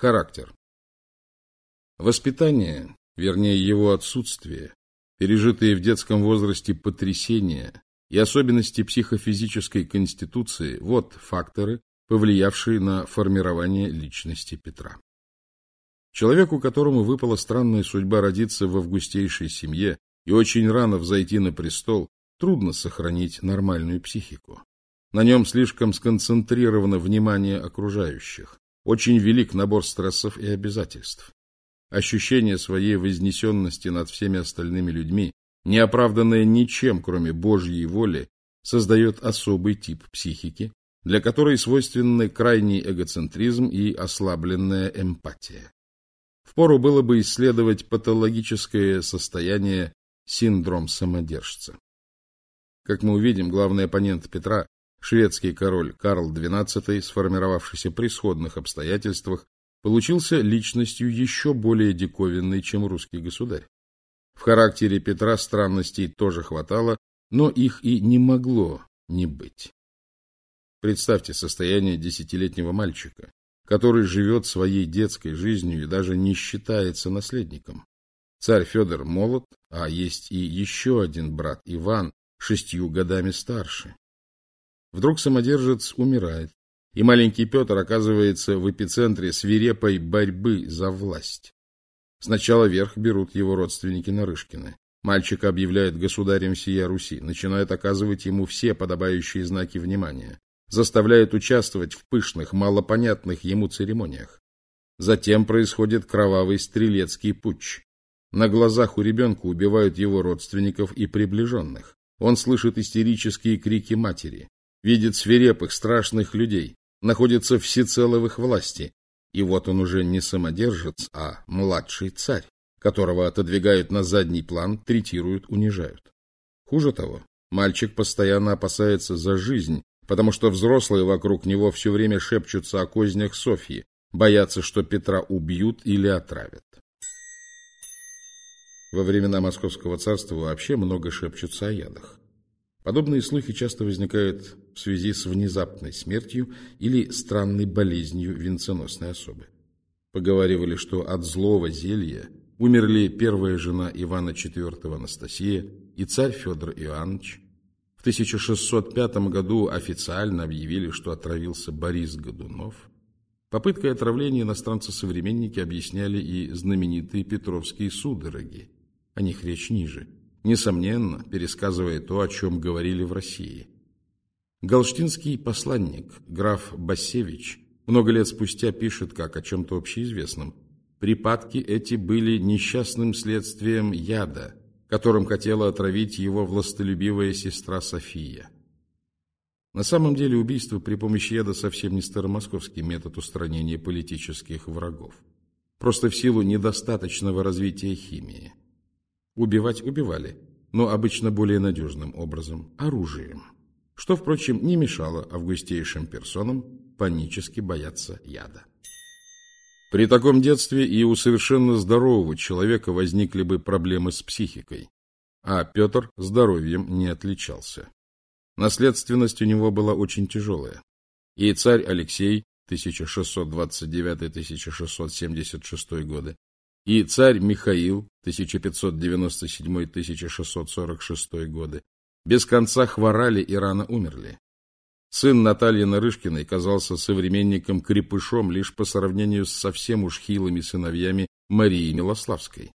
Характер. Воспитание, вернее его отсутствие, пережитые в детском возрасте потрясения и особенности психофизической конституции – вот факторы, повлиявшие на формирование личности Петра. Человеку, которому выпала странная судьба родиться в августейшей семье и очень рано взойти на престол, трудно сохранить нормальную психику. На нем слишком сконцентрировано внимание окружающих. Очень велик набор стрессов и обязательств. Ощущение своей вознесенности над всеми остальными людьми, не оправданное ничем, кроме Божьей воли, создает особый тип психики, для которой свойственны крайний эгоцентризм и ослабленная эмпатия. Впору было бы исследовать патологическое состояние синдром самодержца. Как мы увидим, главный оппонент Петра, шведский король Карл XII, сформировавшийся при сходных обстоятельствах, получился личностью еще более диковинной, чем русский государь. В характере Петра странностей тоже хватало, но их и не могло не быть. Представьте состояние десятилетнего мальчика, который живет своей детской жизнью и даже не считается наследником. Царь Федор молод, а есть и еще один брат Иван, шестью годами старше. Вдруг самодержец умирает, и маленький Петр оказывается в эпицентре свирепой борьбы за власть. Сначала верх берут его родственники Нарышкины. Мальчика объявляет государем сия Руси, начинают оказывать ему все подобающие знаки внимания заставляет участвовать в пышных, малопонятных ему церемониях. Затем происходит кровавый стрелецкий путч. На глазах у ребенка убивают его родственников и приближенных. Он слышит истерические крики матери, видит свирепых, страшных людей, находится всецело в их власти. И вот он уже не самодержец, а младший царь, которого отодвигают на задний план, третируют, унижают. Хуже того, мальчик постоянно опасается за жизнь потому что взрослые вокруг него все время шепчутся о кознях Софьи, боятся, что Петра убьют или отравят. Во времена Московского царства вообще много шепчутся о ядах. Подобные слухи часто возникают в связи с внезапной смертью или странной болезнью венценосной особы. Поговаривали, что от злого зелья умерли первая жена Ивана IV Анастасия и царь Федор Иоаннович, в 1605 году официально объявили, что отравился Борис Годунов. Попыткой отравления иностранцы-современники объясняли и знаменитые петровские судороги. О них речь ниже, несомненно, пересказывая то, о чем говорили в России. Галштинский посланник, граф Басевич, много лет спустя пишет, как о чем-то общеизвестном. Припадки эти были несчастным следствием яда – которым хотела отравить его властолюбивая сестра София. На самом деле убийство при помощи яда совсем не старомосковский метод устранения политических врагов. Просто в силу недостаточного развития химии. Убивать убивали, но обычно более надежным образом – оружием. Что, впрочем, не мешало августейшим персонам панически бояться яда. При таком детстве и у совершенно здорового человека возникли бы проблемы с психикой, а Петр здоровьем не отличался. Наследственность у него была очень тяжелая, и царь Алексей 1629-1676 годы, и царь Михаил 1597-1646 годы без конца хворали и рано умерли. Сын Натальи Нарышкиной казался современником крепышом лишь по сравнению с совсем уж хилыми сыновьями Марии Милославской.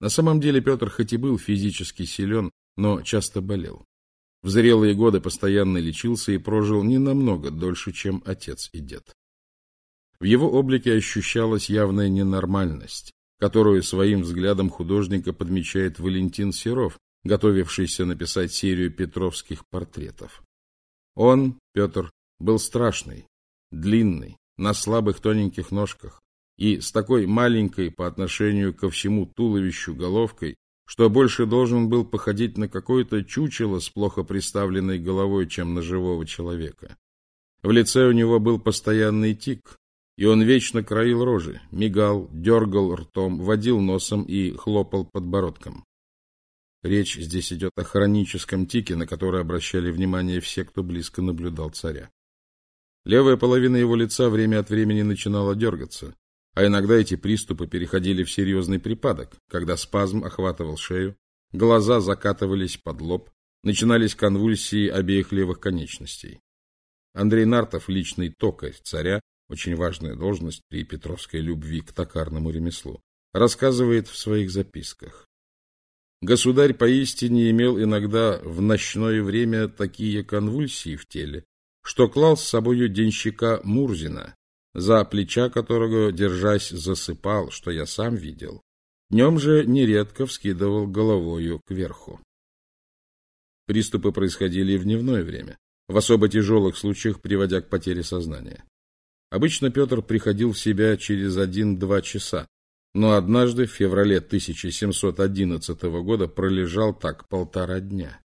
На самом деле Петр хоть и был физически силен, но часто болел. В зрелые годы постоянно лечился и прожил не намного дольше, чем отец и дед. В его облике ощущалась явная ненормальность, которую своим взглядом художника подмечает Валентин Серов, готовившийся написать серию петровских портретов. Он, Петр, был страшный, длинный, на слабых тоненьких ножках и с такой маленькой по отношению ко всему туловищу головкой, что больше должен был походить на какое-то чучело с плохо приставленной головой, чем на живого человека. В лице у него был постоянный тик, и он вечно краил рожи, мигал, дергал ртом, водил носом и хлопал подбородком. Речь здесь идет о хроническом тике, на который обращали внимание все, кто близко наблюдал царя. Левая половина его лица время от времени начинала дергаться, а иногда эти приступы переходили в серьезный припадок, когда спазм охватывал шею, глаза закатывались под лоб, начинались конвульсии обеих левых конечностей. Андрей Нартов, личный токарь царя, очень важная должность при Петровской любви к токарному ремеслу, рассказывает в своих записках. Государь поистине имел иногда в ночное время такие конвульсии в теле, что клал с собою денщика Мурзина, за плеча которого, держась, засыпал, что я сам видел. Днем же нередко вскидывал головою кверху. Приступы происходили и в дневное время, в особо тяжелых случаях приводя к потере сознания. Обычно Петр приходил в себя через один-два часа, но однажды в феврале 1711 года пролежал так полтора дня.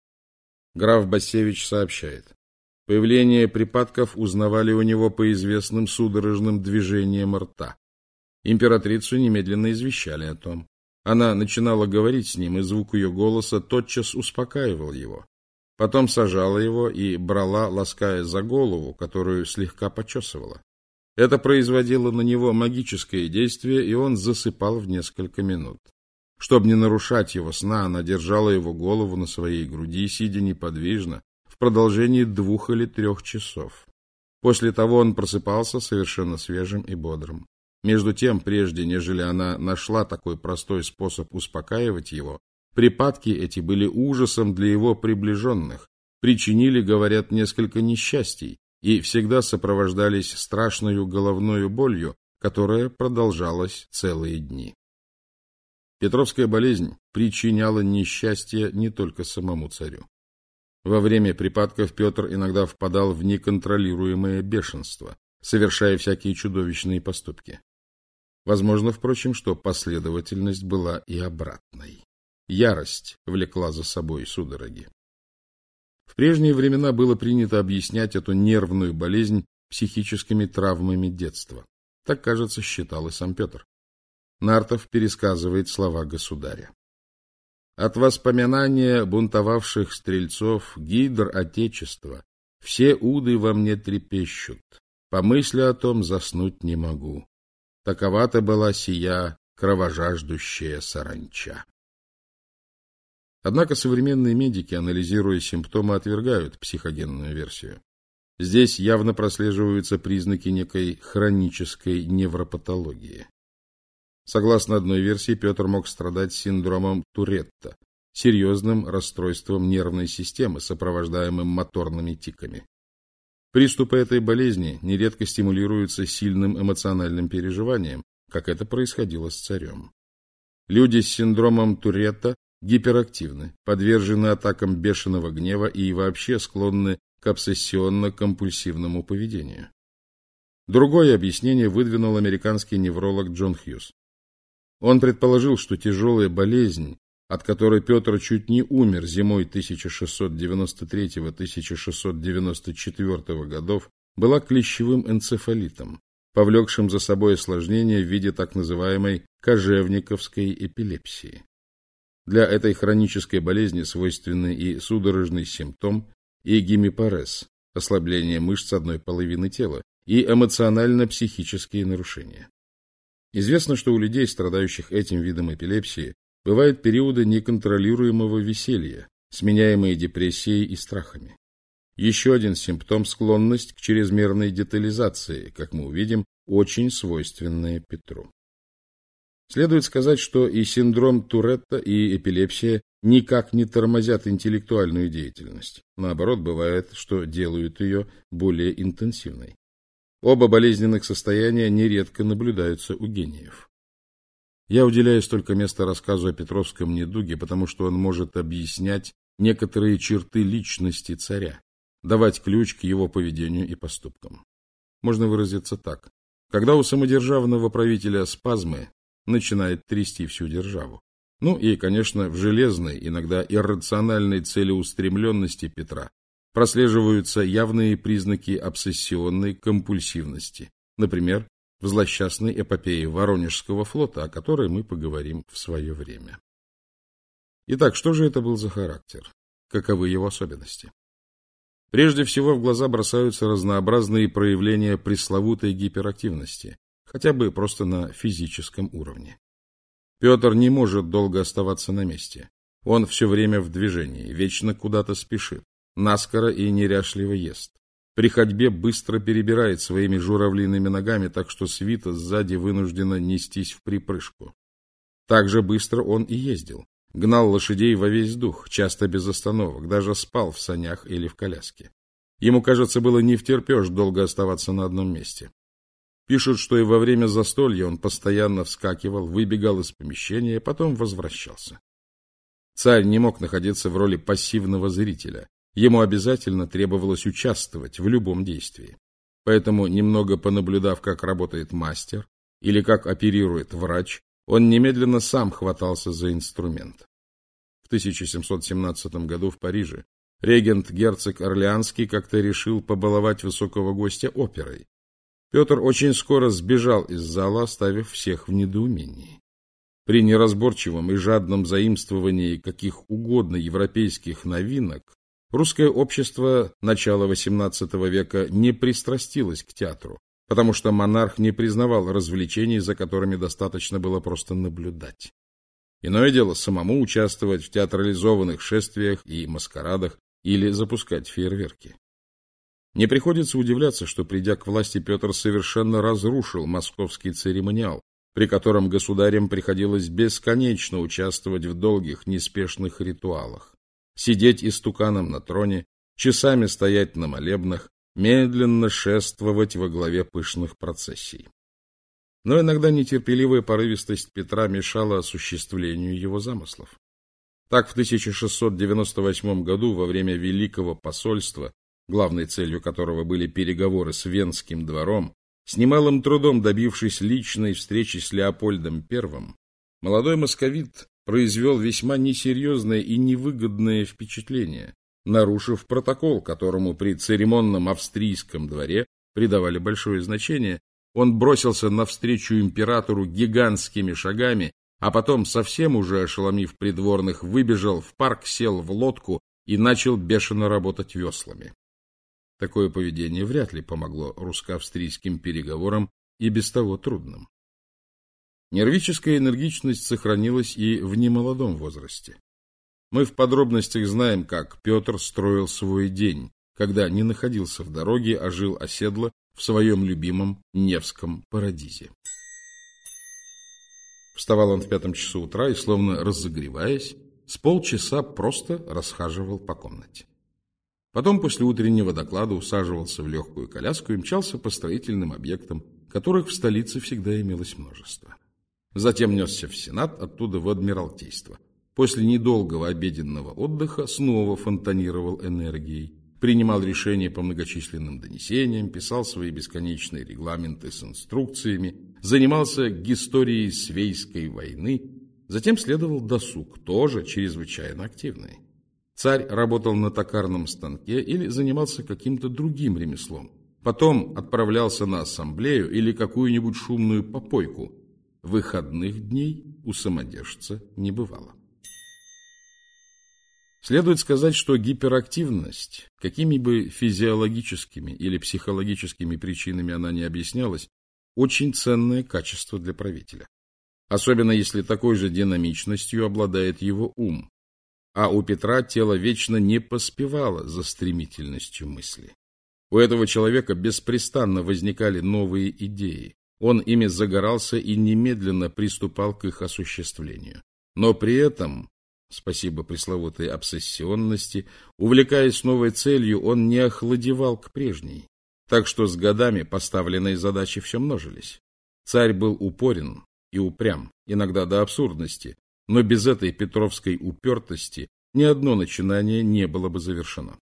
Граф Басевич сообщает. Появление припадков узнавали у него по известным судорожным движениям рта. Императрицу немедленно извещали о том. Она начинала говорить с ним, и звук ее голоса тотчас успокаивал его. Потом сажала его и брала, лаская за голову, которую слегка почесывала. Это производило на него магическое действие, и он засыпал в несколько минут. Чтобы не нарушать его сна, она держала его голову на своей груди, сидя неподвижно, в продолжении двух или трех часов. После того он просыпался совершенно свежим и бодрым. Между тем, прежде нежели она нашла такой простой способ успокаивать его, припадки эти были ужасом для его приближенных, причинили, говорят, несколько несчастий, и всегда сопровождались страшной головной болью, которая продолжалась целые дни. Петровская болезнь причиняла несчастье не только самому царю. Во время припадков Петр иногда впадал в неконтролируемое бешенство, совершая всякие чудовищные поступки. Возможно, впрочем, что последовательность была и обратной. Ярость влекла за собой судороги. В прежние времена было принято объяснять эту нервную болезнь психическими травмами детства. Так, кажется, считал и сам Петр. Нартов пересказывает слова государя. От воспоминания бунтовавших стрельцов гидр Отечества все уды во мне трепещут. По мысли о том заснуть не могу. Такова-то была сия кровожаждущая саранча. Однако современные медики, анализируя симптомы, отвергают психогенную версию. Здесь явно прослеживаются признаки некой хронической невропатологии. Согласно одной версии, Петр мог страдать синдромом Туретта, серьезным расстройством нервной системы, сопровождаемым моторными тиками. Приступы этой болезни нередко стимулируются сильным эмоциональным переживанием, как это происходило с царем. Люди с синдромом Туретта гиперактивны, подвержены атакам бешеного гнева и вообще склонны к обсессионно-компульсивному поведению. Другое объяснение выдвинул американский невролог Джон Хьюз. Он предположил, что тяжелая болезнь, от которой Петр чуть не умер зимой 1693-1694 годов, была клещевым энцефалитом, повлекшим за собой осложнение в виде так называемой кожевниковской эпилепсии. Для этой хронической болезни свойственны и судорожный симптом, и гемипарез, ослабление мышц одной половины тела, и эмоционально-психические нарушения. Известно, что у людей, страдающих этим видом эпилепсии, бывают периоды неконтролируемого веселья, сменяемые депрессией и страхами. Еще один симптом – склонность к чрезмерной детализации, как мы увидим, очень свойственная Петру. Следует сказать, что и синдром Туретта, и эпилепсия никак не тормозят интеллектуальную деятельность. Наоборот, бывает, что делают ее более интенсивной. Оба болезненных состояния нередко наблюдаются у гениев. Я уделяю столько места рассказу о Петровском недуге, потому что он может объяснять некоторые черты личности царя, давать ключ к его поведению и поступкам. Можно выразиться так. Когда у самодержавного правителя спазмы, начинает трясти всю державу. Ну и, конечно, в железной, иногда иррациональной целеустремленности Петра прослеживаются явные признаки обсессионной компульсивности, например, в злосчастной эпопее Воронежского флота, о которой мы поговорим в свое время. Итак, что же это был за характер? Каковы его особенности? Прежде всего в глаза бросаются разнообразные проявления пресловутой гиперактивности, хотя бы просто на физическом уровне. Петр не может долго оставаться на месте. Он все время в движении, вечно куда-то спешит, наскоро и неряшливо ест. При ходьбе быстро перебирает своими журавлиными ногами, так что свита сзади вынуждена нестись в припрыжку. Так же быстро он и ездил. Гнал лошадей во весь дух, часто без остановок, даже спал в санях или в коляске. Ему, кажется, было не втерпешь долго оставаться на одном месте. Пишут, что и во время застолья он постоянно вскакивал, выбегал из помещения, потом возвращался. Царь не мог находиться в роли пассивного зрителя. Ему обязательно требовалось участвовать в любом действии. Поэтому, немного понаблюдав, как работает мастер или как оперирует врач, он немедленно сам хватался за инструмент. В 1717 году в Париже регент-герцог Орлеанский как-то решил побаловать высокого гостя оперой. Петр очень скоро сбежал из зала, оставив всех в недоумении. При неразборчивом и жадном заимствовании каких угодно европейских новинок русское общество начала XVIII века не пристрастилось к театру, потому что монарх не признавал развлечений, за которыми достаточно было просто наблюдать. Иное дело самому участвовать в театрализованных шествиях и маскарадах или запускать фейерверки. Не приходится удивляться, что, придя к власти, Петр совершенно разрушил московский церемониал, при котором государям приходилось бесконечно участвовать в долгих, неспешных ритуалах, сидеть истуканом на троне, часами стоять на молебнах, медленно шествовать во главе пышных процессий. Но иногда нетерпеливая порывистость Петра мешала осуществлению его замыслов. Так в 1698 году во время Великого посольства, главной целью которого были переговоры с Венским двором, с немалым трудом добившись личной встречи с Леопольдом I, молодой московит произвел весьма несерьезное и невыгодное впечатление, нарушив протокол, которому при церемонном австрийском дворе придавали большое значение, он бросился навстречу императору гигантскими шагами, а потом, совсем уже ошеломив придворных, выбежал в парк, сел в лодку и начал бешено работать веслами. Такое поведение вряд ли помогло русско-австрийским переговорам и без того трудным. Нервическая энергичность сохранилась и в немолодом возрасте. Мы в подробностях знаем, как Петр строил свой день, когда не находился в дороге, а жил оседло в своем любимом Невском парадизе. Вставал он в пятом часу утра и, словно разогреваясь, с полчаса просто расхаживал по комнате. Потом после утреннего доклада усаживался в легкую коляску и мчался по строительным объектам, которых в столице всегда имелось множество. Затем несся в Сенат, оттуда в Адмиралтейство – После недолгого обеденного отдыха снова фонтанировал энергией, принимал решения по многочисленным донесениям, писал свои бесконечные регламенты с инструкциями, занимался историей Свейской войны, затем следовал досуг, тоже чрезвычайно активный. Царь работал на токарном станке или занимался каким-то другим ремеслом. Потом отправлялся на ассамблею или какую-нибудь шумную попойку. Выходных дней у самодержца не бывало. Следует сказать, что гиперактивность, какими бы физиологическими или психологическими причинами она не объяснялась, очень ценное качество для правителя. Особенно если такой же динамичностью обладает его ум. А у Петра тело вечно не поспевало за стремительностью мысли. У этого человека беспрестанно возникали новые идеи. Он ими загорался и немедленно приступал к их осуществлению. Но при этом спасибо пресловутой обсессионности, увлекаясь новой целью, он не охладевал к прежней. Так что с годами поставленные задачи все множились. Царь был упорен и упрям, иногда до абсурдности, но без этой петровской упертости ни одно начинание не было бы завершено.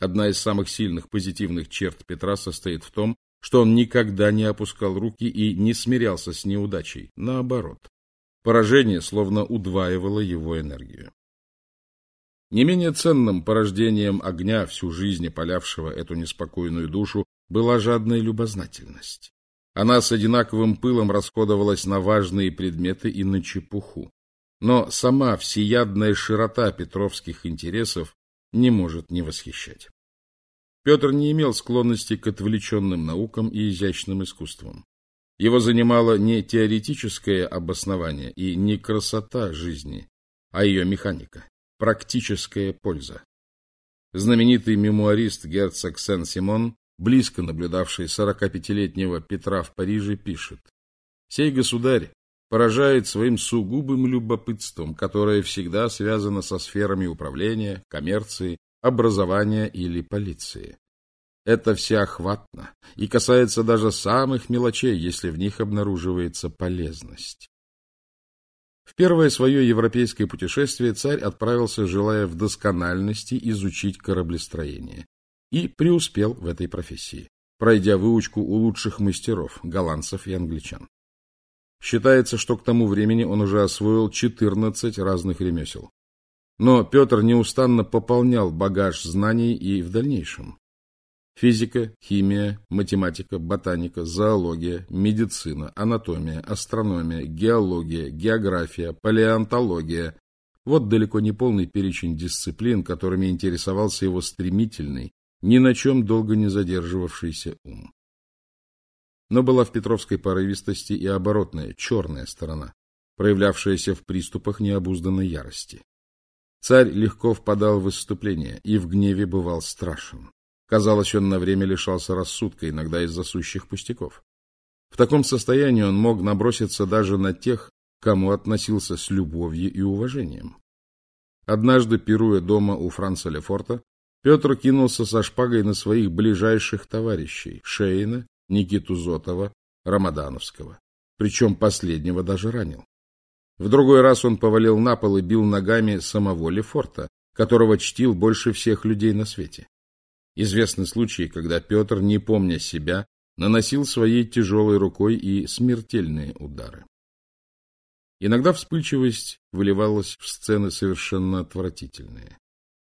Одна из самых сильных позитивных черт Петра состоит в том, что он никогда не опускал руки и не смирялся с неудачей, наоборот. Поражение словно удваивало его энергию. Не менее ценным порождением огня, всю жизнь полявшего эту неспокойную душу, была жадная любознательность. Она с одинаковым пылом расходовалась на важные предметы и на чепуху. Но сама всеядная широта петровских интересов не может не восхищать. Петр не имел склонности к отвлеченным наукам и изящным искусствам. Его занимало не теоретическое обоснование и не красота жизни, а ее механика, практическая польза. Знаменитый мемуарист герцог Сен-Симон, близко наблюдавший 45-летнего Петра в Париже, пишет «Сей государь поражает своим сугубым любопытством, которое всегда связано со сферами управления, коммерции, образования или полиции. Это всеохватно и касается даже самых мелочей, если в них обнаруживается полезность. В первое свое европейское путешествие царь отправился, желая в доскональности изучить кораблестроение, и преуспел в этой профессии, пройдя выучку у лучших мастеров, голландцев и англичан. Считается, что к тому времени он уже освоил 14 разных ремесел. Но Петр неустанно пополнял багаж знаний и в дальнейшем. Физика, химия, математика, ботаника, зоология, медицина, анатомия, астрономия, геология, география, палеонтология. Вот далеко не полный перечень дисциплин, которыми интересовался его стремительный, ни на чем долго не задерживавшийся ум. Но была в Петровской порывистости и оборотная, черная сторона, проявлявшаяся в приступах необузданной ярости. Царь легко впадал в выступление и в гневе бывал страшен. Казалось, он на время лишался рассудка, иногда из-за сущих пустяков. В таком состоянии он мог наброситься даже на тех, кому относился с любовью и уважением. Однажды, пируя дома у Франца Лефорта, Петр кинулся со шпагой на своих ближайших товарищей Шейна, Никиту Зотова, Рамадановского. Причем последнего даже ранил. В другой раз он повалил на пол и бил ногами самого Лефорта, которого чтил больше всех людей на свете. Известны случаи, когда Петр, не помня себя, наносил своей тяжелой рукой и смертельные удары. Иногда вспыльчивость выливалась в сцены совершенно отвратительные.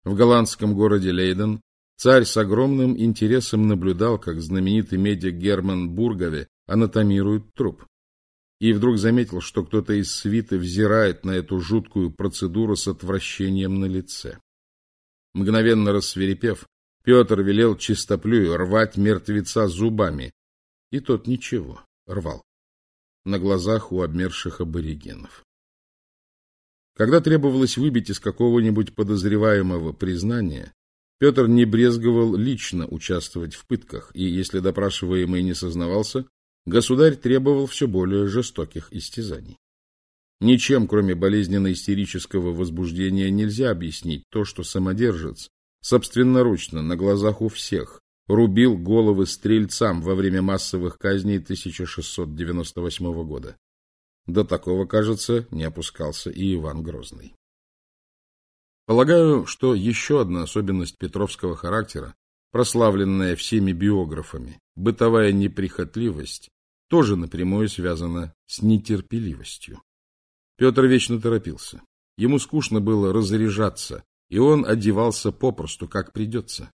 В голландском городе Лейден царь с огромным интересом наблюдал, как знаменитый медик Герман Бургове анатомирует труп. И вдруг заметил, что кто-то из свиты взирает на эту жуткую процедуру с отвращением на лице. Мгновенно рассверепев, Петр велел чистоплюю рвать мертвеца зубами. И тот ничего, рвал. На глазах у обмерших аборигенов. Когда требовалось выбить из какого-нибудь подозреваемого признания, Петр не брезговал лично участвовать в пытках, и если допрашиваемый не сознавался, государь требовал все более жестоких истязаний. Ничем, кроме болезненно-истерического возбуждения, нельзя объяснить то, что самодержец собственноручно, на глазах у всех, рубил головы стрельцам во время массовых казней 1698 года. До такого, кажется, не опускался и Иван Грозный. Полагаю, что еще одна особенность петровского характера, прославленная всеми биографами, бытовая неприхотливость, тоже напрямую связана с нетерпеливостью. Петр вечно торопился. Ему скучно было разряжаться, и он одевался попросту, как придется.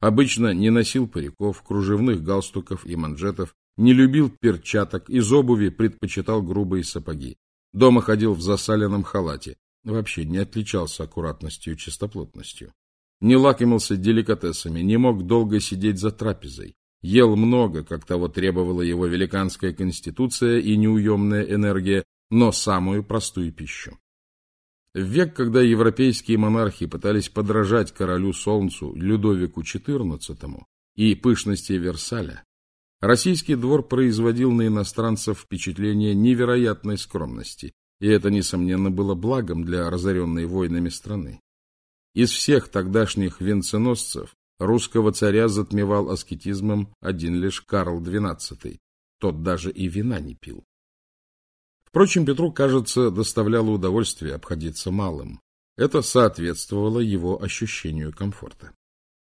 Обычно не носил париков, кружевных галстуков и манжетов, не любил перчаток, из обуви предпочитал грубые сапоги. Дома ходил в засаленном халате, вообще не отличался аккуратностью и чистоплотностью. Не лакомился деликатесами, не мог долго сидеть за трапезой. Ел много, как того требовала его великанская конституция и неуемная энергия, но самую простую пищу. В век, когда европейские монархи пытались подражать королю Солнцу Людовику XIV и пышности Версаля, российский двор производил на иностранцев впечатление невероятной скромности, и это, несомненно, было благом для разоренной войнами страны. Из всех тогдашних венценосцев русского царя затмевал аскетизмом один лишь Карл XII, тот даже и вина не пил. Впрочем, Петру, кажется, доставляло удовольствие обходиться малым. Это соответствовало его ощущению комфорта.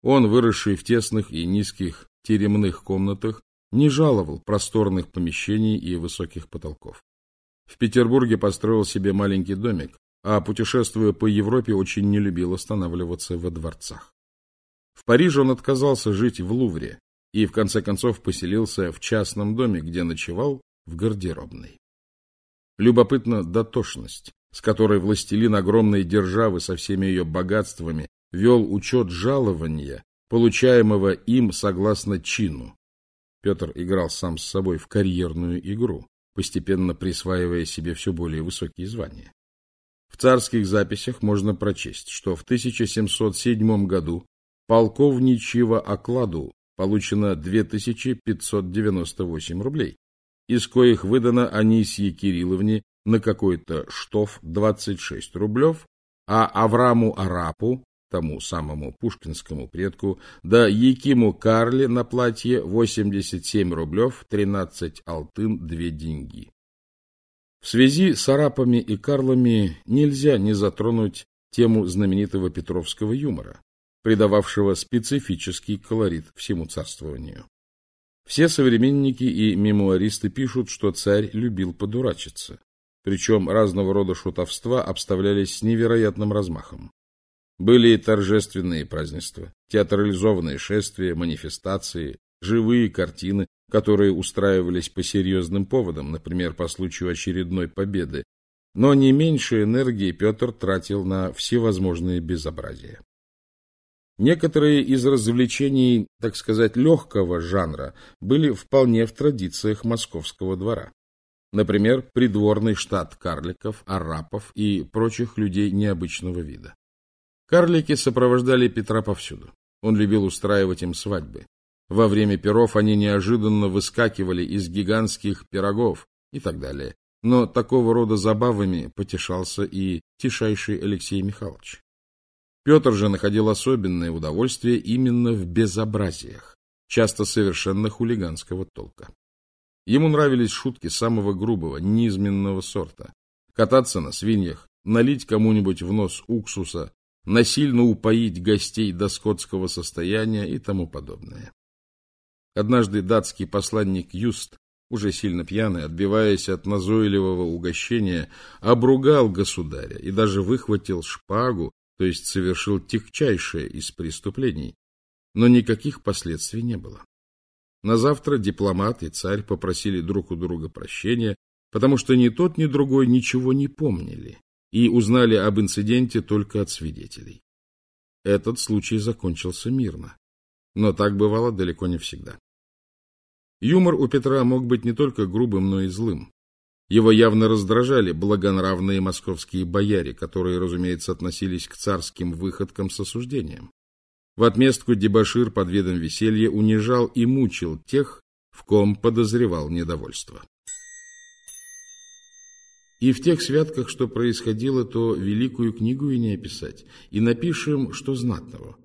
Он, выросший в тесных и низких теремных комнатах, не жаловал просторных помещений и высоких потолков. В Петербурге построил себе маленький домик, а, путешествуя по Европе, очень не любил останавливаться во дворцах. В Париже он отказался жить в Лувре и, в конце концов, поселился в частном доме, где ночевал в гардеробной. Любопытна дотошность, с которой властелин огромной державы со всеми ее богатствами вел учет жалования, получаемого им согласно чину. Петр играл сам с собой в карьерную игру, постепенно присваивая себе все более высокие звания. В царских записях можно прочесть, что в 1707 году полковничьего окладу получено 2598 рублей, из коих выдано Анисье Кирилловне на какой-то штоф 26 рублев, а Авраму Арапу, тому самому пушкинскому предку, да Якиму Карле на платье 87 рублев 13 алтын 2 деньги. В связи с арапами и карлами нельзя не затронуть тему знаменитого петровского юмора, придававшего специфический колорит всему царствованию. Все современники и мемуаристы пишут, что царь любил подурачиться, причем разного рода шутовства обставлялись с невероятным размахом. Были торжественные празднества, театрализованные шествия, манифестации, живые картины, которые устраивались по серьезным поводам, например, по случаю очередной победы, но не меньше энергии Петр тратил на всевозможные безобразия. Некоторые из развлечений, так сказать, легкого жанра были вполне в традициях московского двора. Например, придворный штат карликов, арапов и прочих людей необычного вида. Карлики сопровождали Петра повсюду. Он любил устраивать им свадьбы. Во время перов они неожиданно выскакивали из гигантских пирогов и так далее. Но такого рода забавами потешался и тишайший Алексей Михайлович. Петр же находил особенное удовольствие именно в безобразиях, часто совершенно хулиганского толка. Ему нравились шутки самого грубого, низменного сорта. Кататься на свиньях, налить кому-нибудь в нос уксуса, насильно упоить гостей до скотского состояния и тому подобное. Однажды датский посланник Юст, уже сильно пьяный, отбиваясь от назойливого угощения, обругал государя и даже выхватил шпагу, то есть совершил тягчайшее из преступлений, но никаких последствий не было. На завтра дипломат и царь попросили друг у друга прощения, потому что ни тот, ни другой ничего не помнили и узнали об инциденте только от свидетелей. Этот случай закончился мирно, но так бывало далеко не всегда. Юмор у Петра мог быть не только грубым, но и злым. Его явно раздражали благонравные московские бояре, которые, разумеется, относились к царским выходкам с осуждением. В отместку дебошир под видом веселья унижал и мучил тех, в ком подозревал недовольство. И в тех святках, что происходило, то великую книгу и не описать, и напишем, что знатного,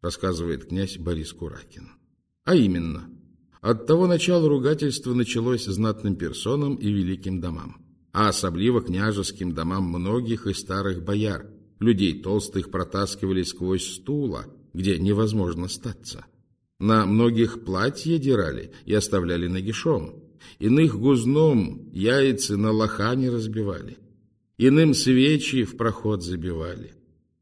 рассказывает князь Борис Куракин. А именно, от того начала ругательство началось знатным персонам и великим домам, а особливо княжеским домам многих и старых бояр. Людей толстых протаскивали сквозь стула, где невозможно статься. На многих платье дирали и оставляли нагишом. Иных гузном яйца на лохане разбивали. Иным свечи в проход забивали.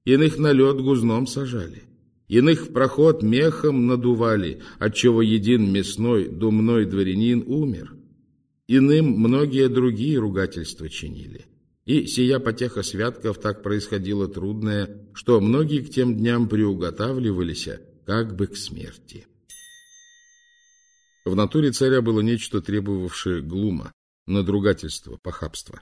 Иных на лед гузном сажали. Иных в проход мехом надували, отчего един мясной думной дворянин умер. Иным многие другие ругательства чинили. И сия потеха святков так происходило трудное, что многие к тем дням приуготавливались, как бы к смерти. В натуре царя было нечто, требовавшее глума, надругательства, похабства.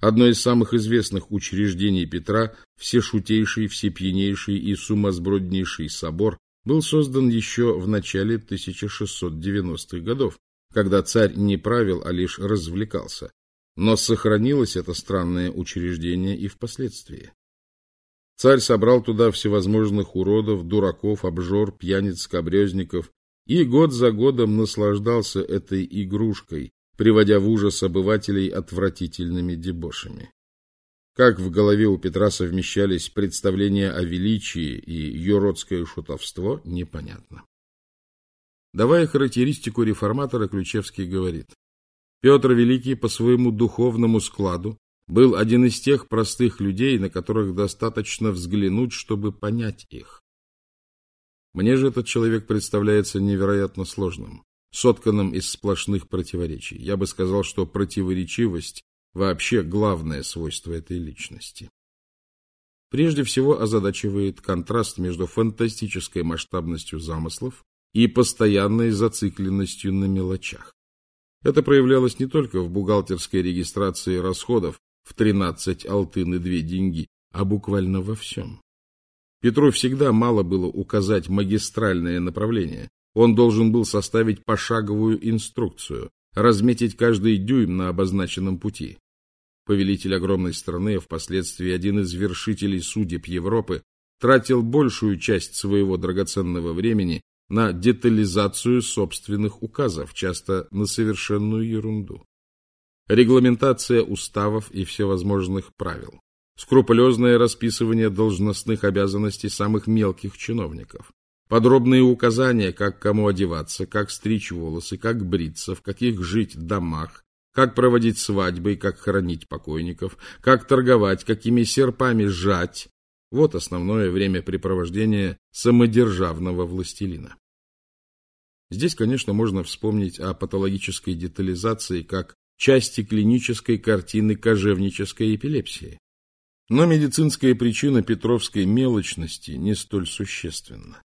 Одно из самых известных учреждений Петра, всешутейший, всепьянейший и сумасброднейший собор, был создан еще в начале 1690-х годов, когда царь не правил, а лишь развлекался. Но сохранилось это странное учреждение и впоследствии. Царь собрал туда всевозможных уродов, дураков, обжор, пьяниц, скобрезников и год за годом наслаждался этой игрушкой, приводя в ужас обывателей отвратительными дебошами. Как в голове у Петра совмещались представления о величии и юродское шутовство, непонятно. Давая характеристику реформатора, Ключевский говорит, Петр Великий по своему духовному складу был один из тех простых людей, на которых достаточно взглянуть, чтобы понять их. Мне же этот человек представляется невероятно сложным сотканном из сплошных противоречий. Я бы сказал, что противоречивость вообще главное свойство этой личности. Прежде всего озадачивает контраст между фантастической масштабностью замыслов и постоянной зацикленностью на мелочах. Это проявлялось не только в бухгалтерской регистрации расходов в 13 алтын и 2 деньги, а буквально во всем. Петру всегда мало было указать магистральное направление. Он должен был составить пошаговую инструкцию, разметить каждый дюйм на обозначенном пути. Повелитель огромной страны, впоследствии один из вершителей судеб Европы, тратил большую часть своего драгоценного времени на детализацию собственных указов, часто на совершенную ерунду. Регламентация уставов и всевозможных правил. Скрупулезное расписывание должностных обязанностей самых мелких чиновников. Подробные указания, как кому одеваться, как стричь волосы, как бриться, в каких жить домах, как проводить свадьбы и как хоронить покойников, как торговать, какими серпами жать, вот основное времяпрепровождение самодержавного властелина. Здесь, конечно, можно вспомнить о патологической детализации как части клинической картины кожевнической эпилепсии. Но медицинская причина петровской мелочности не столь существенна.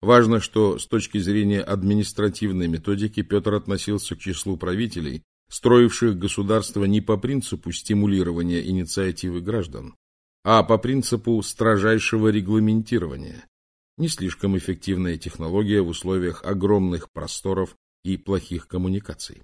Важно, что с точки зрения административной методики Петр относился к числу правителей, строивших государство не по принципу стимулирования инициативы граждан, а по принципу строжайшего регламентирования. Не слишком эффективная технология в условиях огромных просторов и плохих коммуникаций.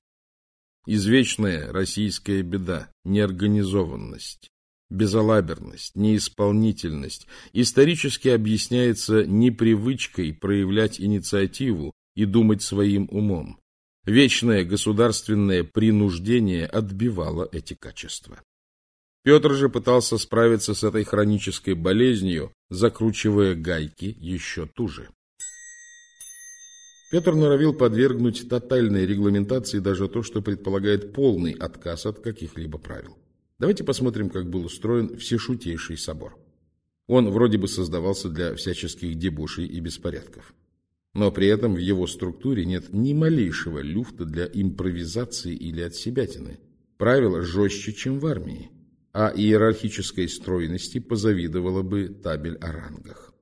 Извечная российская беда – неорганизованность, безалаберность, неисполнительность исторически объясняется непривычкой проявлять инициативу и думать своим умом. Вечное государственное принуждение отбивало эти качества. Петр же пытался справиться с этой хронической болезнью, закручивая гайки еще туже. Петр норовил подвергнуть тотальной регламентации даже то, что предполагает полный отказ от каких-либо правил. Давайте посмотрим, как был устроен Всешутейший собор. Он вроде бы создавался для всяческих дебошей и беспорядков. Но при этом в его структуре нет ни малейшего люфта для импровизации или отсебятины. Правила жестче, чем в армии а иерархической стройности позавидовала бы табель о рангах.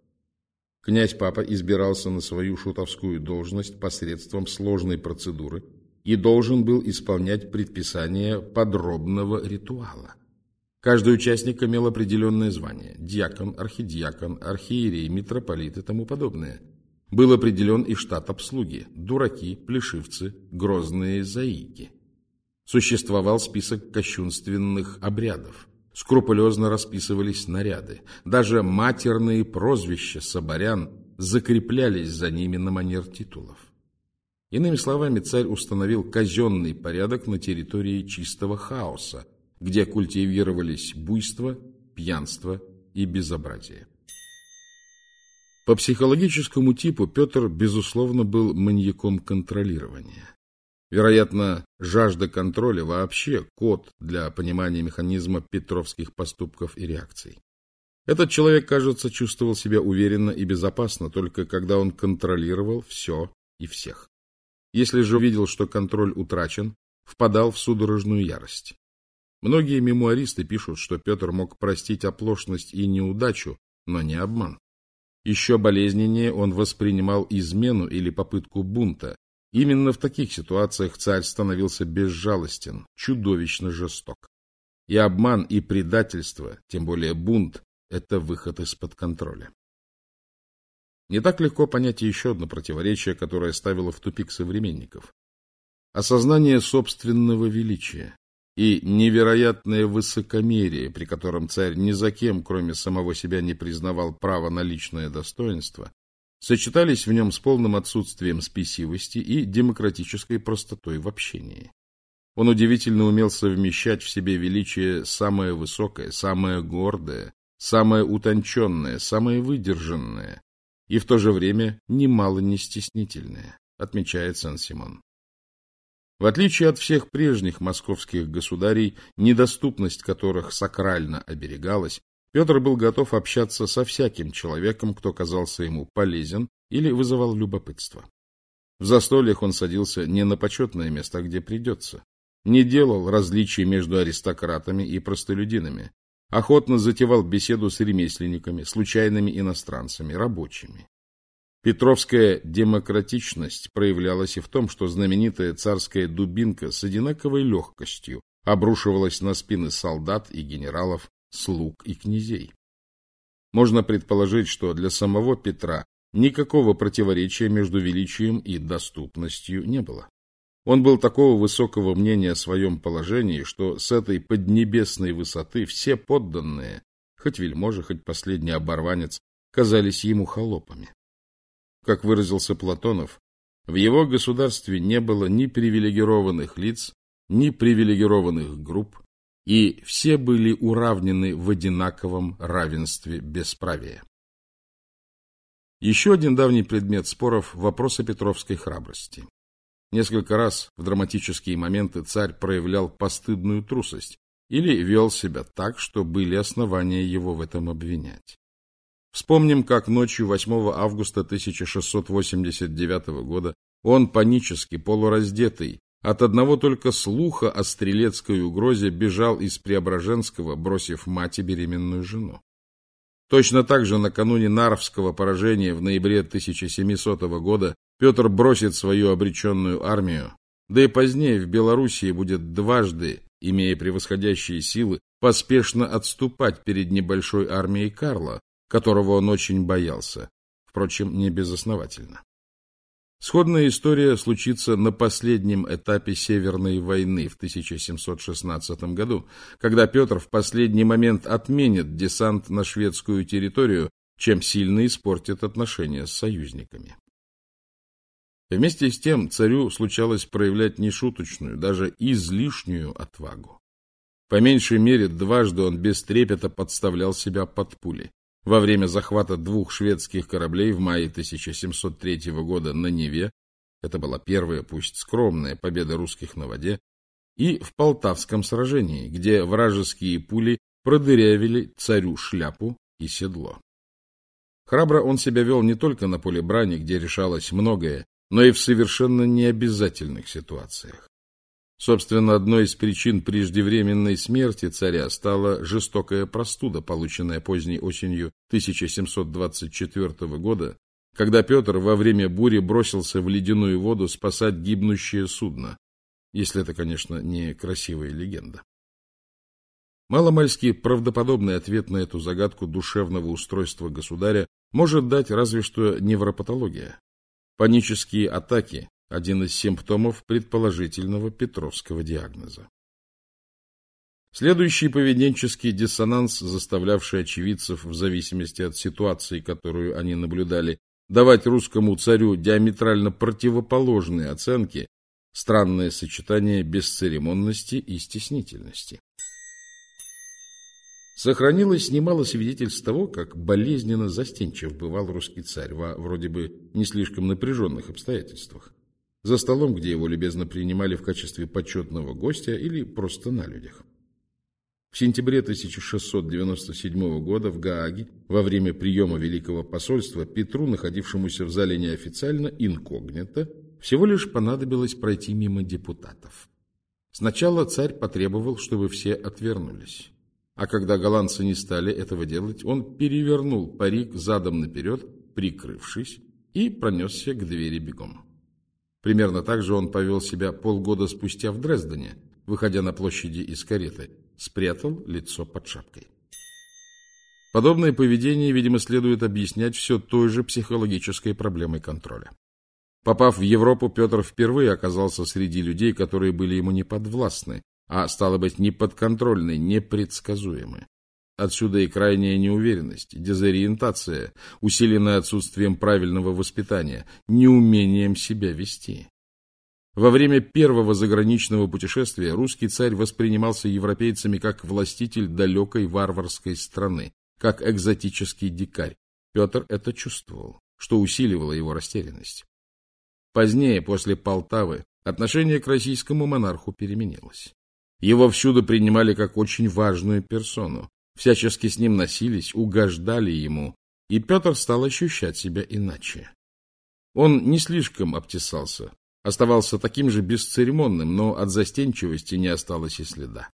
Князь-папа избирался на свою шутовскую должность посредством сложной процедуры и должен был исполнять предписания подробного ритуала. Каждый участник имел определенное звание – диакон, архидиакон, архиерей, митрополит и тому подобное. Был определен и штат обслуги – дураки, плешивцы, грозные заики – Существовал список кощунственных обрядов. Скрупулезно расписывались наряды. Даже матерные прозвища соборян закреплялись за ними на манер титулов. Иными словами, царь установил казенный порядок на территории чистого хаоса, где культивировались буйство, пьянство и безобразие. По психологическому типу Петр, безусловно, был маньяком контролирования. Вероятно, жажда контроля вообще код для понимания механизма петровских поступков и реакций. Этот человек, кажется, чувствовал себя уверенно и безопасно только когда он контролировал все и всех. Если же увидел, что контроль утрачен, впадал в судорожную ярость. Многие мемуаристы пишут, что Петр мог простить оплошность и неудачу, но не обман. Еще болезненнее он воспринимал измену или попытку бунта, Именно в таких ситуациях царь становился безжалостен, чудовищно жесток. И обман, и предательство, тем более бунт, это выход из-под контроля. Не так легко понять еще одно противоречие, которое ставило в тупик современников. Осознание собственного величия и невероятное высокомерие, при котором царь ни за кем, кроме самого себя, не признавал право на личное достоинство, сочетались в нем с полным отсутствием спесивости и демократической простотой в общении. Он удивительно умел совмещать в себе величие самое высокое, самое гордое, самое утонченное, самое выдержанное и в то же время немало не стеснительное, отмечает Сен-Симон. В отличие от всех прежних московских государей, недоступность которых сакрально оберегалась, Петр был готов общаться со всяким человеком, кто казался ему полезен или вызывал любопытство. В застольях он садился не на почетное место, а где придется. Не делал различий между аристократами и простолюдинами. Охотно затевал беседу с ремесленниками, случайными иностранцами, рабочими. Петровская демократичность проявлялась и в том, что знаменитая царская дубинка с одинаковой легкостью обрушивалась на спины солдат и генералов, слуг и князей. Можно предположить, что для самого Петра никакого противоречия между величием и доступностью не было. Он был такого высокого мнения о своем положении, что с этой поднебесной высоты все подданные, хоть вельможа, хоть последний оборванец, казались ему холопами. Как выразился Платонов, в его государстве не было ни привилегированных лиц, ни привилегированных групп, и все были уравнены в одинаковом равенстве бесправия. Еще один давний предмет споров – вопрос о Петровской храбрости. Несколько раз в драматические моменты царь проявлял постыдную трусость или вел себя так, что были основания его в этом обвинять. Вспомним, как ночью 8 августа 1689 года он панически, полураздетый, от одного только слуха о стрелецкой угрозе бежал из Преображенского, бросив мать и беременную жену. Точно так же накануне Нарвского поражения в ноябре 1700 года Петр бросит свою обреченную армию, да и позднее в Белоруссии будет дважды, имея превосходящие силы, поспешно отступать перед небольшой армией Карла, которого он очень боялся, впрочем, не безосновательно. Сходная история случится на последнем этапе Северной войны в 1716 году, когда Петр в последний момент отменит десант на шведскую территорию, чем сильно испортит отношения с союзниками. Вместе с тем царю случалось проявлять нешуточную, даже излишнюю отвагу. По меньшей мере дважды он без трепета подставлял себя под пули во время захвата двух шведских кораблей в мае 1703 года на Неве, это была первая, пусть скромная, победа русских на воде, и в Полтавском сражении, где вражеские пули продырявили царю шляпу и седло. Храбро он себя вел не только на поле брани, где решалось многое, но и в совершенно необязательных ситуациях. Собственно, одной из причин преждевременной смерти царя стала жестокая простуда, полученная поздней осенью 1724 года, когда Петр во время бури бросился в ледяную воду спасать гибнущее судно, если это, конечно, не красивая легенда. Маломальский правдоподобный ответ на эту загадку душевного устройства государя может дать разве что невропатология. Панические атаки, один из симптомов предположительного петровского диагноза. Следующий поведенческий диссонанс, заставлявший очевидцев в зависимости от ситуации, которую они наблюдали, давать русскому царю диаметрально противоположные оценки, странное сочетание бесцеремонности и стеснительности. Сохранилось немало свидетельств того, как болезненно застенчив бывал русский царь во вроде бы не слишком напряженных обстоятельствах за столом, где его любезно принимали в качестве почетного гостя или просто на людях. В сентябре 1697 года в Гааге во время приема Великого посольства Петру, находившемуся в зале неофициально, инкогнито, всего лишь понадобилось пройти мимо депутатов. Сначала царь потребовал, чтобы все отвернулись. А когда голландцы не стали этого делать, он перевернул парик задом наперед, прикрывшись, и пронесся к двери бегом. Примерно так же он повел себя полгода спустя в Дрездене, выходя на площади из кареты, спрятал лицо под шапкой. Подобное поведение, видимо, следует объяснять все той же психологической проблемой контроля. Попав в Европу, Петр впервые оказался среди людей, которые были ему не подвластны, а, стало быть, неподконтрольны, непредсказуемы. Отсюда и крайняя неуверенность, дезориентация, усиленная отсутствием правильного воспитания, неумением себя вести. Во время первого заграничного путешествия русский царь воспринимался европейцами как властитель далекой варварской страны, как экзотический дикарь. Петр это чувствовал, что усиливало его растерянность. Позднее, после Полтавы, отношение к российскому монарху переменилось. Его всюду принимали как очень важную персону, всячески с ним носились, угождали ему, и Петр стал ощущать себя иначе. Он не слишком обтесался, оставался таким же бесцеремонным, но от застенчивости не осталось и следа.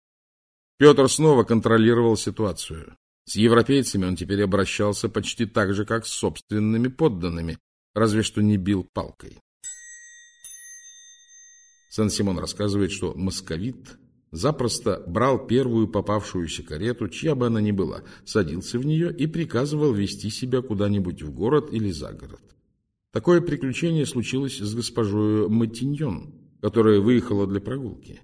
Петр снова контролировал ситуацию. С европейцами он теперь обращался почти так же, как с собственными подданными, разве что не бил палкой. Сан-Симон рассказывает, что московит запросто брал первую попавшуюся карету, чья бы она ни была, садился в нее и приказывал вести себя куда-нибудь в город или за город. Такое приключение случилось с госпожой Матиньон, которая выехала для прогулки.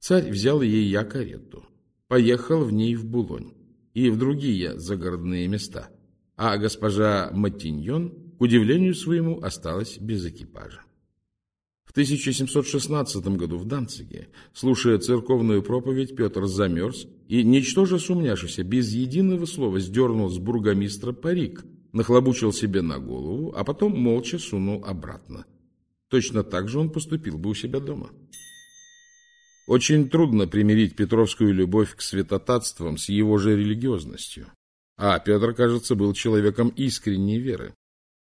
Царь взял ей я карету, поехал в ней в Булонь и в другие загородные места, а госпожа Матиньон, к удивлению своему, осталась без экипажа. 1716 году в Данциге, слушая церковную проповедь, Петр замерз и, ничтоже сумняшися, без единого слова сдернул с бургомистра парик, нахлобучил себе на голову, а потом молча сунул обратно. Точно так же он поступил бы у себя дома. Очень трудно примирить петровскую любовь к святотатствам с его же религиозностью. А Петр, кажется, был человеком искренней веры.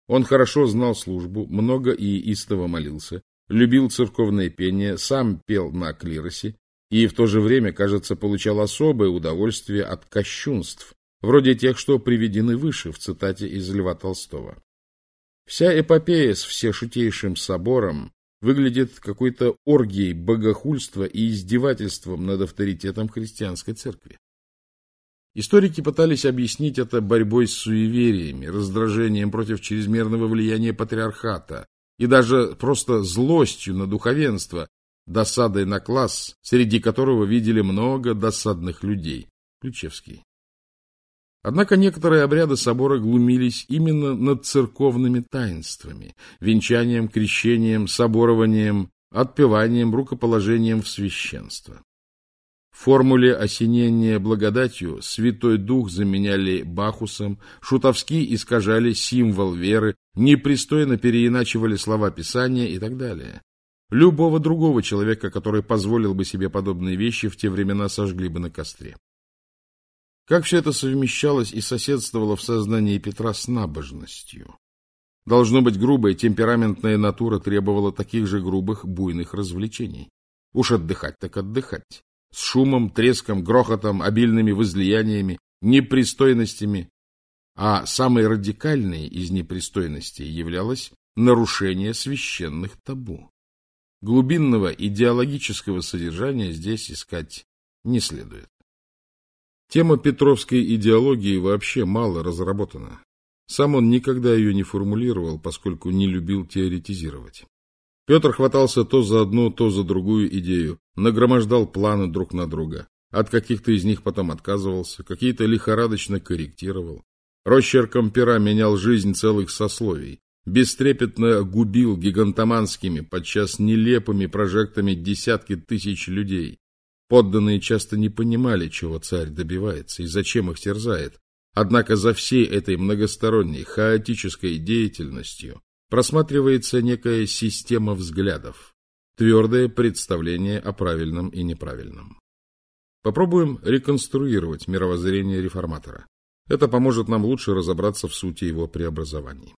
Он хорошо знал службу, много и истово молился, любил церковное пение, сам пел на клиросе и в то же время, кажется, получал особое удовольствие от кощунств, вроде тех, что приведены выше в цитате из Льва Толстого. Вся эпопея с всешутейшим собором выглядит какой-то оргией богохульства и издевательством над авторитетом христианской церкви. Историки пытались объяснить это борьбой с суевериями, раздражением против чрезмерного влияния патриархата, и даже просто злостью на духовенство, досадой на класс, среди которого видели много досадных людей. Ключевский. Однако некоторые обряды собора глумились именно над церковными таинствами, венчанием, крещением, соборованием, отпеванием, рукоположением в священство. В формуле осенения благодатью Святой Дух заменяли Бахусом, шутовски искажали символ веры, непристойно переиначивали слова Писания и так далее. Любого другого человека, который позволил бы себе подобные вещи, в те времена сожгли бы на костре. Как все это совмещалось и соседствовало в сознании Петра с набожностью? Должно быть, грубая темпераментная натура требовала таких же грубых, буйных развлечений. Уж отдыхать так отдыхать с шумом, треском, грохотом, обильными возлияниями, непристойностями, а самой радикальной из непристойностей являлось нарушение священных табу. Глубинного идеологического содержания здесь искать не следует. Тема петровской идеологии вообще мало разработана. Сам он никогда ее не формулировал, поскольку не любил теоретизировать. Петр хватался то за одну, то за другую идею, нагромождал планы друг на друга. От каких-то из них потом отказывался, какие-то лихорадочно корректировал. Росчерком пера менял жизнь целых сословий, бестрепетно губил гигантоманскими, подчас нелепыми прожектами десятки тысяч людей. Подданные часто не понимали, чего царь добивается и зачем их терзает. Однако за всей этой многосторонней, хаотической деятельностью просматривается некая система взглядов, твердое представление о правильном и неправильном. Попробуем реконструировать мировоззрение реформатора. Это поможет нам лучше разобраться в сути его преобразований.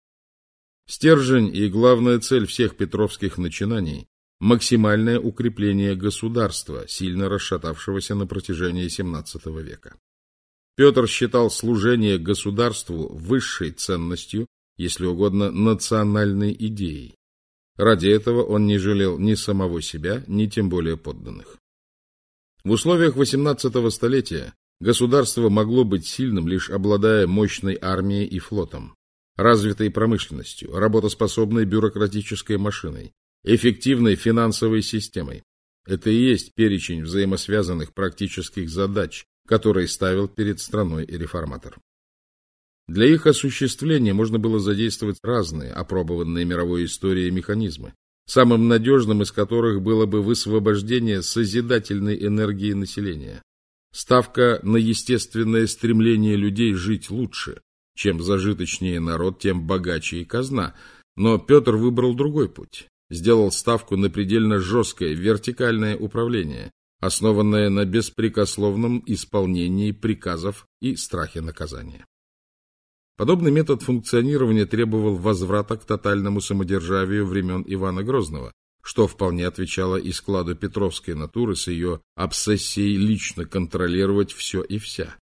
Стержень и главная цель всех петровских начинаний – максимальное укрепление государства, сильно расшатавшегося на протяжении XVII века. Петр считал служение государству высшей ценностью если угодно, национальной идеей. Ради этого он не жалел ни самого себя, ни тем более подданных. В условиях XVIII столетия государство могло быть сильным, лишь обладая мощной армией и флотом, развитой промышленностью, работоспособной бюрократической машиной, эффективной финансовой системой. Это и есть перечень взаимосвязанных практических задач, которые ставил перед страной реформатор. Для их осуществления можно было задействовать разные, опробованные мировой историей механизмы, самым надежным из которых было бы высвобождение созидательной энергии населения. Ставка на естественное стремление людей жить лучше. Чем зажиточнее народ, тем богаче и казна. Но Петр выбрал другой путь. Сделал ставку на предельно жесткое вертикальное управление, основанное на беспрекословном исполнении приказов и страхе наказания. Подобный метод функционирования требовал возврата к тотальному самодержавию времен Ивана Грозного, что вполне отвечало и складу петровской натуры с ее обсессией лично контролировать все и вся.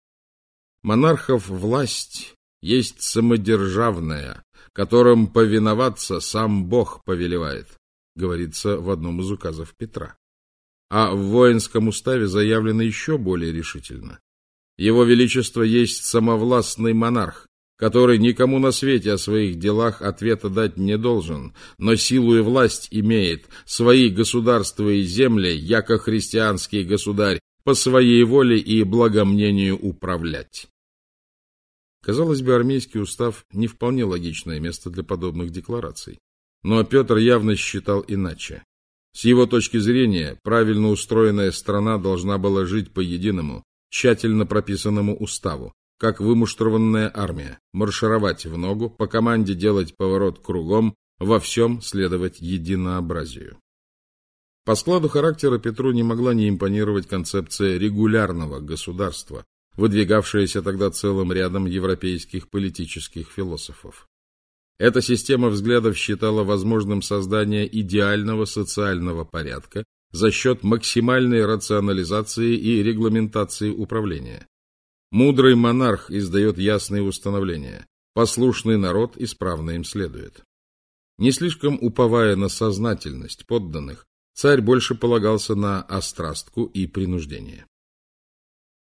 Монархов власть есть самодержавное, которым повиноваться сам Бог повелевает, говорится в одном из указов Петра. А в воинском уставе заявлено еще более решительно. Его Величество есть самовластный монарх, который никому на свете о своих делах ответа дать не должен, но силу и власть имеет, свои государства и земли, яко христианский государь, по своей воле и благомнению управлять. Казалось бы, армейский устав не вполне логичное место для подобных деклараций. Но Петр явно считал иначе. С его точки зрения, правильно устроенная страна должна была жить по единому, тщательно прописанному уставу, как вымуштрованная армия, маршировать в ногу, по команде делать поворот кругом, во всем следовать единообразию. По складу характера Петру не могла не импонировать концепция регулярного государства, выдвигавшаяся тогда целым рядом европейских политических философов. Эта система взглядов считала возможным создание идеального социального порядка за счет максимальной рационализации и регламентации управления. Мудрый монарх издает ясные установления. Послушный народ исправно им следует. Не слишком уповая на сознательность подданных, царь больше полагался на острастку и принуждение.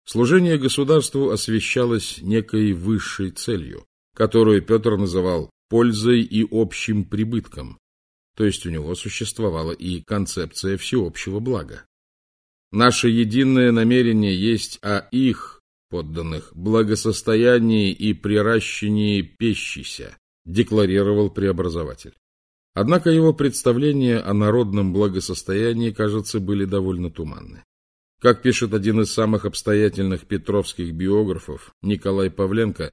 Служение государству освещалось некой высшей целью, которую Петр называл пользой и общим прибытком, то есть у него существовала и концепция всеобщего блага. Наше единое намерение есть о их, подданных, благосостоянии и приращении пещися, декларировал преобразователь. Однако его представления о народном благосостоянии, кажется, были довольно туманны. Как пишет один из самых обстоятельных петровских биографов, Николай Павленко,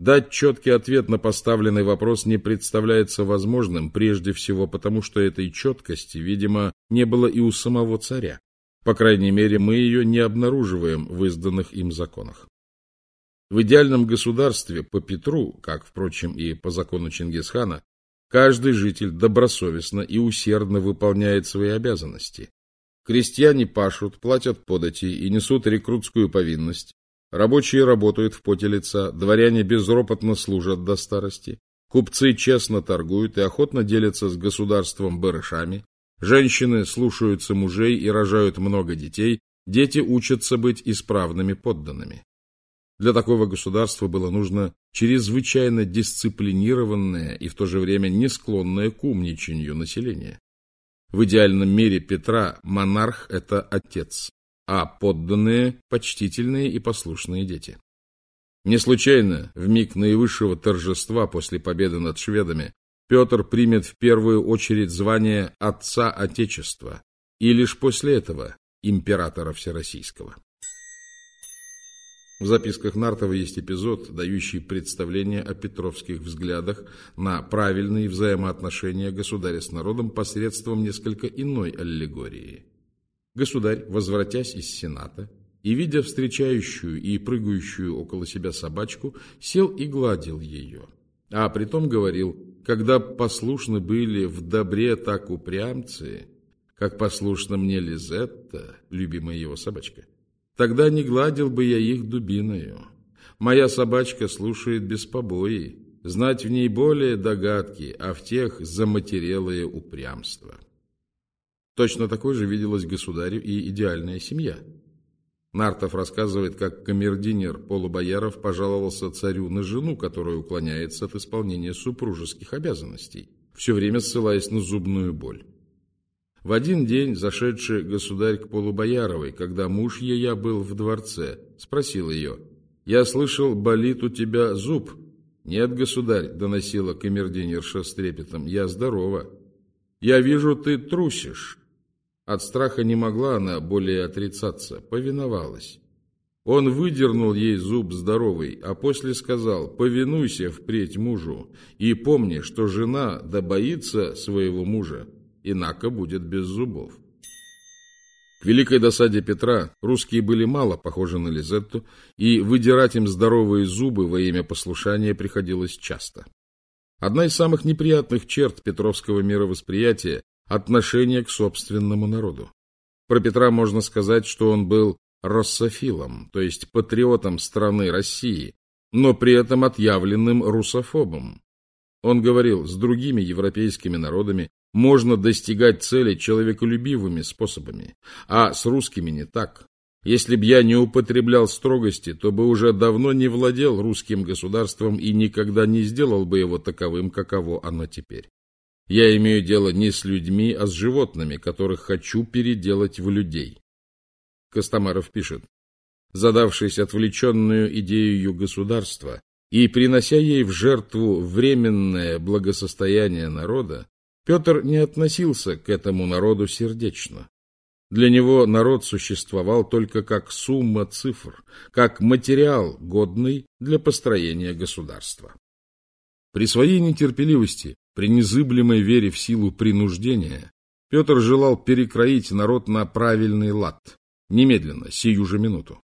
дать четкий ответ на поставленный вопрос не представляется возможным, прежде всего потому, что этой четкости, видимо, не было и у самого царя. По крайней мере, мы ее не обнаруживаем в изданных им законах. В идеальном государстве по Петру, как, впрочем, и по закону Чингисхана, каждый житель добросовестно и усердно выполняет свои обязанности. Крестьяне пашут, платят подати и несут рекрутскую повинность. Рабочие работают в поте лица, дворяне безропотно служат до старости. Купцы честно торгуют и охотно делятся с государством барышами. Женщины слушаются мужей и рожают много детей, дети учатся быть исправными подданными. Для такого государства было нужно чрезвычайно дисциплинированное и в то же время не склонное к умничанию население. В идеальном мире Петра монарх – это отец, а подданные – почтительные и послушные дети. Не случайно, в миг наивысшего торжества после победы над шведами, Петр примет в первую очередь звание Отца Отечества и лишь после этого императора Всероссийского. В записках Нартова есть эпизод, дающий представление о петровских взглядах на правильные взаимоотношения государя с народом посредством несколько иной аллегории. Государь, возвратясь из Сената и, видя встречающую и прыгающую около себя собачку, сел и гладил ее, а притом говорил – когда послушны были в добре так упрямцы, как послушна мне Лизетта, любимая его собачка, тогда не гладил бы я их дубиною. Моя собачка слушает без побои, знать в ней более догадки, а в тех заматерелое упрямство. Точно такой же виделась государю и идеальная семья – Нартов рассказывает, как камердинер Полубояров пожаловался царю на жену, которая уклоняется от исполнения супружеских обязанностей, все время ссылаясь на зубную боль. В один день зашедший государь к Полубояровой, когда муж ее был в дворце, спросил ее, «Я слышал, болит у тебя зуб?» «Нет, государь», — доносила камердинерша с трепетом, — «я здорова». «Я вижу, ты трусишь. От страха не могла она более отрицаться, повиновалась. Он выдернул ей зуб здоровый, а после сказал, повинуйся впредь мужу, и помни, что жена да боится своего мужа, инако будет без зубов. К великой досаде Петра русские были мало похожи на Лизетту, и выдирать им здоровые зубы во имя послушания приходилось часто. Одна из самых неприятных черт петровского мировосприятия отношение к собственному народу. Про Петра можно сказать, что он был россофилом, то есть патриотом страны России, но при этом отъявленным русофобом. Он говорил, с другими европейскими народами можно достигать цели человеколюбивыми способами, а с русскими не так. Если б я не употреблял строгости, то бы уже давно не владел русским государством и никогда не сделал бы его таковым, каково оно теперь. Я имею дело не с людьми, а с животными, которых хочу переделать в людей. Костомаров пишет, задавшись отвлеченную идею государства и принося ей в жертву временное благосостояние народа, Петр не относился к этому народу сердечно. Для него народ существовал только как сумма цифр, как материал, годный для построения государства. При своей нетерпеливости, при незыблемой вере в силу принуждения, Петр желал перекроить народ на правильный лад, немедленно, сию же минуту.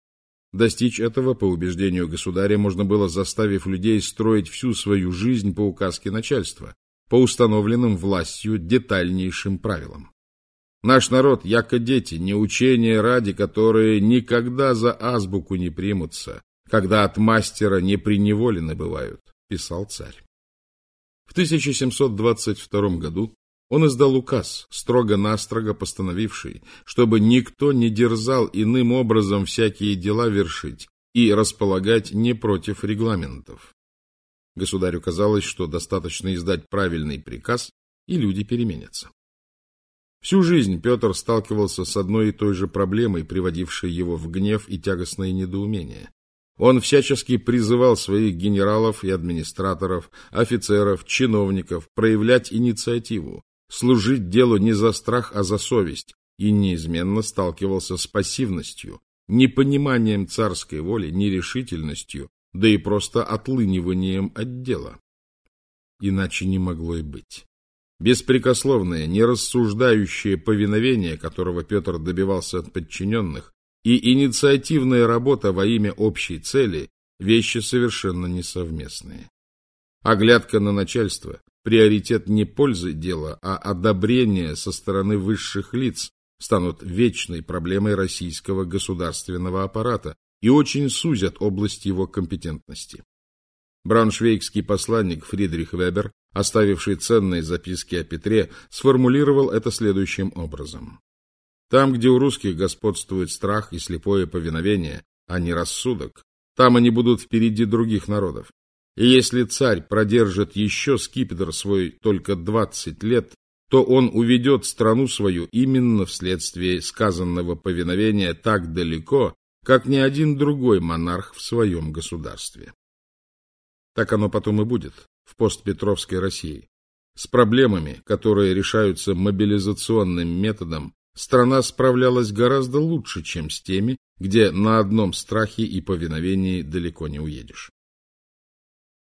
Достичь этого, по убеждению государя, можно было, заставив людей строить всю свою жизнь по указке начальства, по установленным властью детальнейшим правилам. Наш народ, яко дети, не учения ради, которые никогда за азбуку не примутся, когда от мастера не приневолены бывают, писал царь. В 1722 году он издал указ, строго-настрого постановивший, чтобы никто не дерзал иным образом всякие дела вершить и располагать не против регламентов. Государю казалось, что достаточно издать правильный приказ, и люди переменятся. Всю жизнь Петр сталкивался с одной и той же проблемой, приводившей его в гнев и тягостное недоумение. Он всячески призывал своих генералов и администраторов, офицеров, чиновников проявлять инициативу, служить делу не за страх, а за совесть, и неизменно сталкивался с пассивностью, непониманием царской воли, нерешительностью, да и просто отлыниванием от дела. Иначе не могло и быть. Беспрекословное, нерассуждающее повиновение, которого Петр добивался от подчиненных, и инициативная работа во имя общей цели – вещи совершенно несовместные. Оглядка на начальство, приоритет не пользы дела, а одобрения со стороны высших лиц станут вечной проблемой российского государственного аппарата и очень сузят область его компетентности. Брауншвейгский посланник Фридрих Вебер, оставивший ценные записки о Петре, сформулировал это следующим образом. Там, где у русских господствует страх и слепое повиновение, а не рассудок, там они будут впереди других народов. И если царь продержит еще скипетр свой только двадцать лет, то он уведет страну свою именно вследствие сказанного повиновения так далеко, как ни один другой монарх в своем государстве. Так оно потом и будет в постпетровской России. С проблемами, которые решаются мобилизационным методом, страна справлялась гораздо лучше, чем с теми, где на одном страхе и повиновении далеко не уедешь.